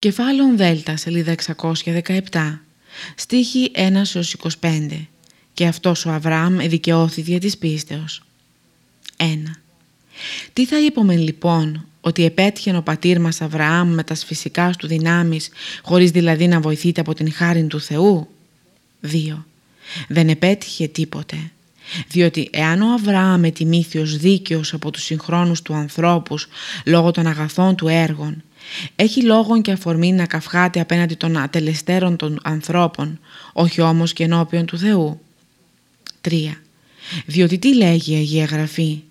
Κεφάλαιο Δέλτα, σελίδα 617, στίχη 1 25. Και αυτός ο Αβραάμ εδικαιώθη δια της πίστεως. 1. Τι θα είπαμε λοιπόν, ότι επέτυχε ο πατήρ μας Αβραάμ με τας φυσικάς του δυνάμεις, χωρίς δηλαδή να βοηθείται από την χάρη του Θεού; 2. Δεν επέτυχε τίποτε. Διότι εάν ο Αβραάμ ετιμήθη ως δίκαιος από τους συγχρόνους του ανθρώπους λόγω των αγαθών του έργων έχει λόγον και αφορμή να καυχάται απέναντι των ατελεστέρων των ανθρώπων, όχι όμως και ενώπιον του Θεού. 3. Διότι τι λέγει η Αγία Γραφή;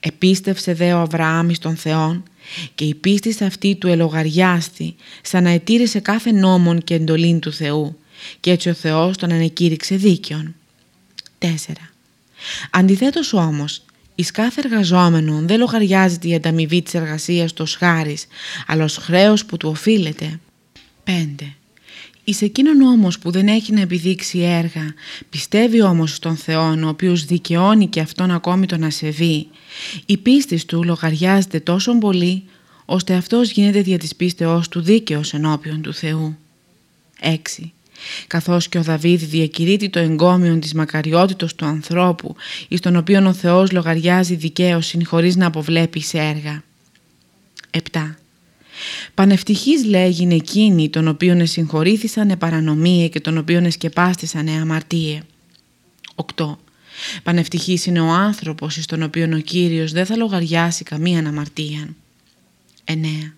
Επίστευσε δε ο Αβραάμ εις τον Θεόν και η πίστη αυτή του ελογαριάστη σαν να ετήρησε κάθε νόμον και εντολήν του Θεού και έτσι ο Θεός τον ανεκήρυξε δίκαιον. 4. Αντιθέτως όμως Εις κάθε εργαζόμενο δεν λογαριάζεται η ανταμοιβή της εργασίας τους ως χάρις, αλλά ως χρέος που του οφείλεται. 5. Εις εκείνον όμως που δεν έχει να επιδείξει έργα, πιστεύει όμως στον Θεό, ο οποίος δικαιώνει και αυτόν ακόμη τον ασεβεί, η πίστη του λογαριάζεται τόσο πολύ, ώστε αυτός γίνεται δια της πίστεώς του δίκαιος ενώπιον του Θεού. 6 καθώς και ο Δαβίδ διακηρύττει το εγκόμιον της μακαριότητος του ανθρώπου εις τον οποίο ο Θεός λογαριάζει δικαίωση χωρίς να αποβλέπει σε έργα. 7. Πανευτυχής λέγειν εκείνοι τον οποίον εσυγχωρήθησαν παρανομίε και τον οποίον εσκεπάστησαν αμαρτίε. 8. Πανευτυχής είναι ο άνθρωπος εις τον οποίον ο Κύριος δεν θα λογαριάσει καμία αμαρτία. 9.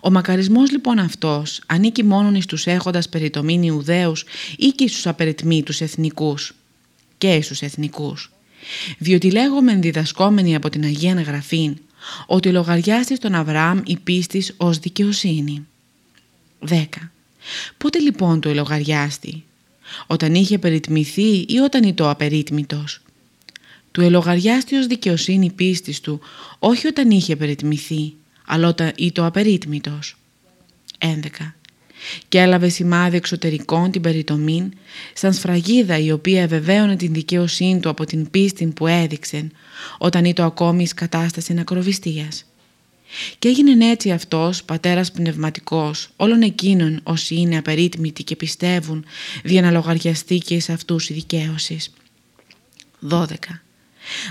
Ο μακαρισμός λοιπόν αυτός ανήκει μόνον εις τους έχοντας περιτομήν Ιουδαίους ή και στους απεριτμήτους εθνικούς και στους εθνικούς. Διότι λέγομεν διδασκόμενοι από την Αγία Γραφήν ότι λογαριάστης τον Αβραάμ η πίστης ως δικαιοσύνη. 10. Πότε λοιπόν το ελογαριάστη, όταν είχε περιτμηθεί ή όταν ήταν απερίτμητος; Του ελογαριάστη ως δικαιοσύνη πίστης του όχι όταν είχε περιτμηθεί, αλλά όταν το απερίτμητος. 11. Και έλαβε σημάδι εξωτερικών την περιτομήν, σαν σφραγίδα η οποία βεβαίωνε την δικαιοσύνη του από την πίστη που έδειξε, όταν ήταν ακόμη εις κατάσταση ακροβιστίας. Και έγινε έτσι αυτός, πατέρας πνευματικός, όλων εκείνων όσοι είναι απερίτμητοι και πιστεύουν, δια να λογαριαστεί και εις αυτούς η δικαίωσης. 12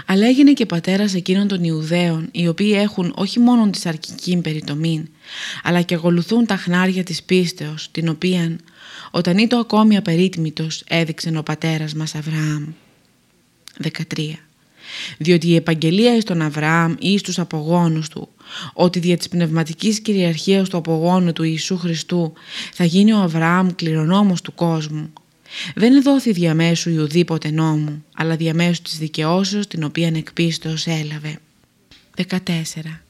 αλλά έγινε και πατέρας εκείνων των Ιουδαίων, οι οποίοι έχουν όχι μόνο τη σαρκική περιτομήν, αλλά και ακολουθούν τα χνάρια της πίστεως, την οποία, όταν ήταν ακόμη απερίτμητος, έδειξε ο πατέρας μας Αβραάμ. 13. Διότι η επαγγελία εις τον Αβραάμ ή στους απογόνους του, ότι δια της πνευματικής κυριαρχίας του απογόνου του Ιησού Χριστού θα γίνει ο Αβραάμ κληρονόμος του κόσμου, δεν δόθη διαμέσου ή ουδήποτε νόμου, αλλά διαμέσου της δικαιώσεως την οποία εκπίστως έλαβε. 14.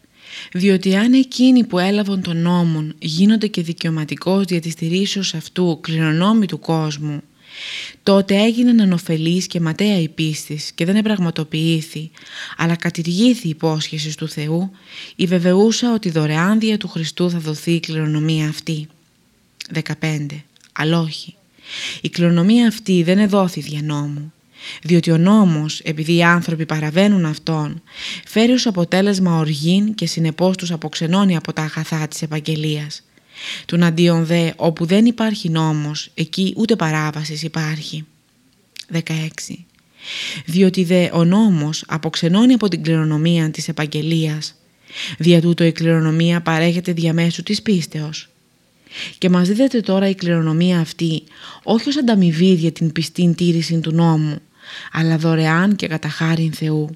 Διότι αν εκείνοι που έλαβαν τον νόμον γίνονται και δικαιωματικός δια της στηρίσεως αυτού κληρονόμοι του κόσμου, τότε έγιναν ανοφελείς και ματέα η πίστης και δεν επραγματοποιήθη, αλλά κατηργήθη η υπόσχεση του Θεού, η βεβαιούσα ότι δωρεάν δια του Χριστού θα δοθεί η κληρονομία αυτή. 15. Αλλά όχι. Η κληρονομία αυτή δεν εδόθη δια νόμου, διότι ο νόμος, επειδή οι άνθρωποι παραβαίνουν αυτόν, φέρει ως αποτέλεσμα οργήν και συνεπώς τους αποξενώνει από τα αγαθά της επαγγελίας. Του αντίον δε, όπου δεν υπάρχει νόμος, εκεί ούτε παράβασης υπάρχει. 16. Διότι δε ο νόμος αποξενώνει από την κληρονομία της επαγγελίας, δια τούτο η κληρονομία παρέχεται διαμέσου της πίστεως. Και μας δίδεται τώρα η κληρονομία αυτή όχι ως ανταμοιβή για την πιστή τήρηση του νόμου, αλλά δωρεάν και κατά χάριν Θεού,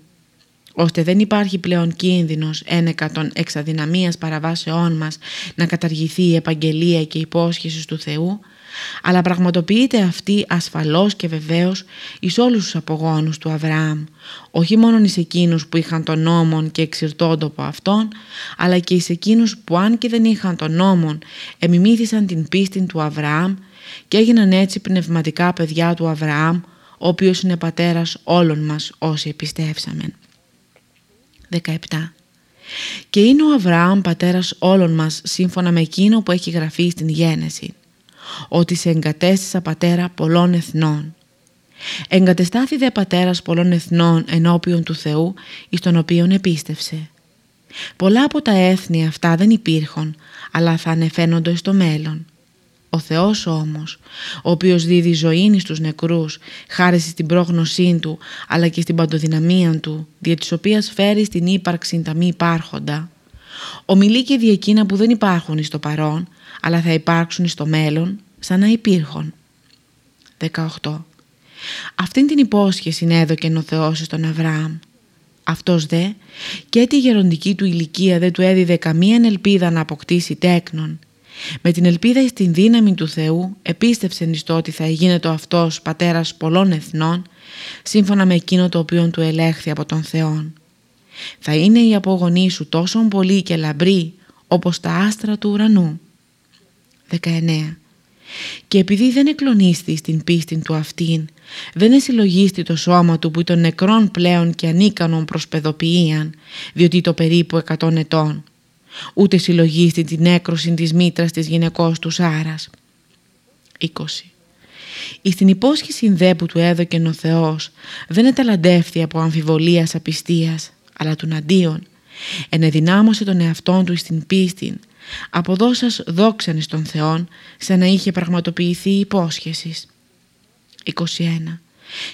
ώστε δεν υπάρχει πλέον κίνδυνος ένεκα των εξαδυναμίας παραβάσεών μας να καταργηθεί η επαγγελία και η υπόσχεση του Θεού, αλλά πραγματοποιείται αυτή ασφαλώς και βεβαίως εις όλους τους απογόνους του Αβραάμ, όχι μόνο εις εκείνους που είχαν τον νόμον και εξηρτώνται από αυτόν, αλλά και εις εκείνους που αν και δεν είχαν τον νόμον εμιμήθησαν την πίστη του Αβραάμ και έγιναν έτσι πνευματικά παιδιά του Αβραάμ, ο οποίος είναι πατέρας όλων μας όσοι επιστεύσαμε. 17. Και είναι ο Αβραάμ πατέρας όλων μας σύμφωνα με εκείνο που έχει γραφεί στην γένεση ότι σε εγκατέστησα πατέρα πολλών εθνών. Εγκατεστάθη δε πατέρας πολλών εθνών ενώπιον του Θεού εις τον οποίον επίστευσε. Πολλά από τα έθνη αυτά δεν υπήρχαν, αλλά θα ανεφαίνονται στο μέλλον. Ο Θεός όμως, ο οποίος δίδει ζωή στους νεκρούς, χάρη στην πρόγνωσή Του, αλλά και στην παντοδυναμία Του, δια της οποίας φέρει στην ύπαρξη τα μη υπάρχοντα, ομιλεί και δι' εκείνα που δεν υπάρχουν στο παρόν, αλλά θα υπάρξουν στο μέλλον, σαν να υπήρχαν. 18. Αυτήν την υπόσχεση έδωκε ο Θεός στον Αβραάμ. Αυτός δε και τη γεροντική του ηλικία δεν του έδιδε καμία ελπίδα να αποκτήσει τέκνον. Με την ελπίδα στην δύναμη του Θεού επίστευσεν στο ότι θα γίνεται αυτός πατέρας πολλών εθνών σύμφωνα με εκείνο το οποίο του ελέγχθη από τον Θεόν. Θα είναι η απογονή σου τόσο πολύ και λαμπρή όπως τα άστρα του ουρανού. 19. Και επειδή δεν εκλονίστης στην πίστη του αυτήν, δεν εσυλλογίστη το σώμα του που ήταν νεκρόν πλέον και ανίκανον προς παιδοποιίαν, διότι το περίπου εκατόν ετών, ούτε συλλογίστη την έκρωση της μήτρας της γυναικός του Σάρας. 20. Εις την υπόσχεση δε που του έδωκε ο Θεός δεν εταλαντεύθη από αμφιβολίας απιστίας, αλλά του αντίον, ενεδυνάμωσε τον εαυτόν του στην πίστη αποδώσας δόξαν στον Θεόν σαν να είχε πραγματοποιηθεί η υπόσχεση. 21.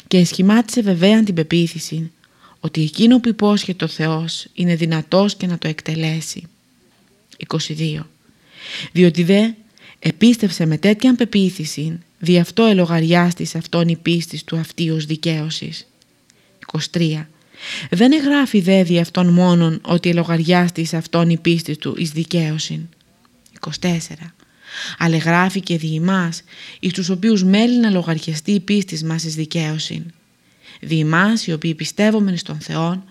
Και εσχημάτισε βεβαίαν την πεποίθηση ότι εκείνο που υπόσχεται ο Θεός είναι δυνατός και να το εκτελέσει. 22. Διότι δε επίστευσε με τέτοια πεποίθηση δι' αυτό ελογαριάστης αυτόν η πίστης του αυτή ως δικαίωσης. 23. Δεν εγγράφει δε δι' αυτόν μόνον ότι ελογαριάστη σε αυτόν η πίστη του εις δικαίωσιν. 24. Αλλά γράφει και δι' εμάς, εις τους οποίους μέλη να λογαριαστεί η πίστη μας εις δικαίωσιν. Δι' εμάς οι οποίοι πιστεύομεν στον Θεόν,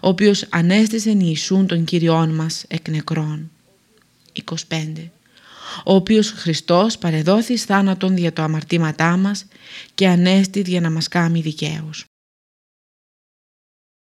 ο οποίος ανέστησεν Ιησούν τον Κύριόν μας εκ νεκρών. 25. Ο οποίος Χριστός παρεδόθη θάνατον δια το αμαρτήματά μας και ανέστη για να μας κάνει δικαίους.